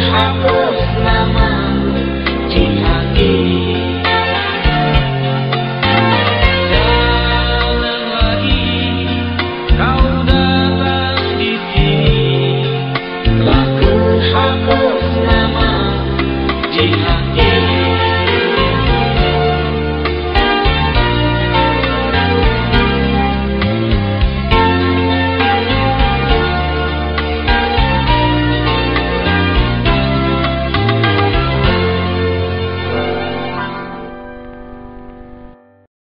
I'm